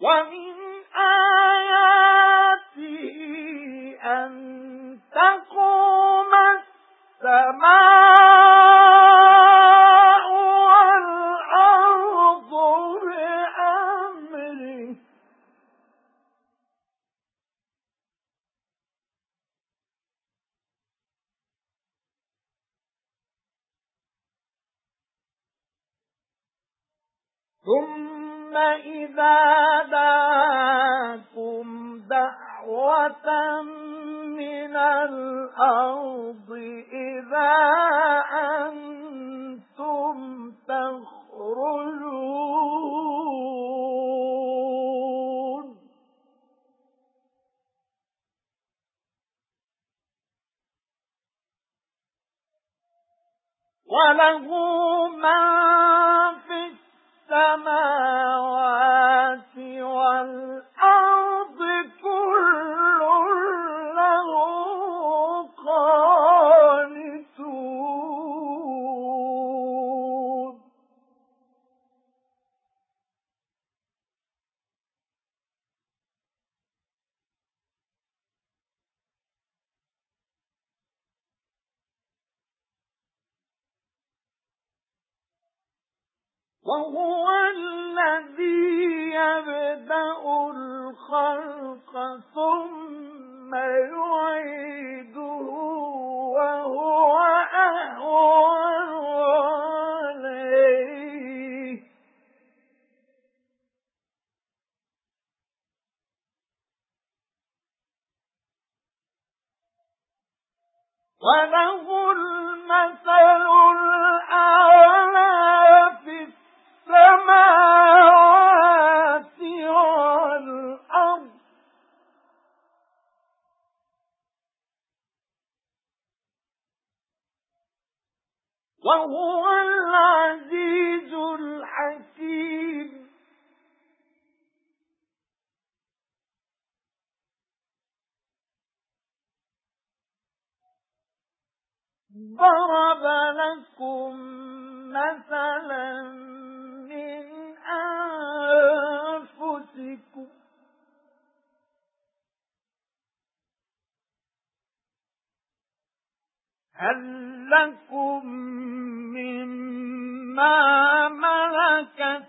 وَمِنْ آيَاتِهِ أَن تَقُومَ السَّمَاءُ وَالْأَرْضُ بِأَمْرِهِ ثُمَّ إِذَا دَعَاكُمْ دَعْوَةً مِنَ الْأَرْضِ إِذَا أَنْتُمْ تَخْرُجُونَ. وَلَهُ مَن وَهُوَ الَّذِي يَبْدَأُ الْخَلْقَ ثُمَّ يُعِيدُهُ وَهُوَ أَهْوَنُ عَلَيْهِ. وَلَهُ الْمَثَلُ وَهُوَ الْعَزِيزُ الْحَكِيمُ. ضَرَبَ لَكُم مَثَلًا مِنْ أَنفُسِكُمْ. هَل لَّكُم وما ملكت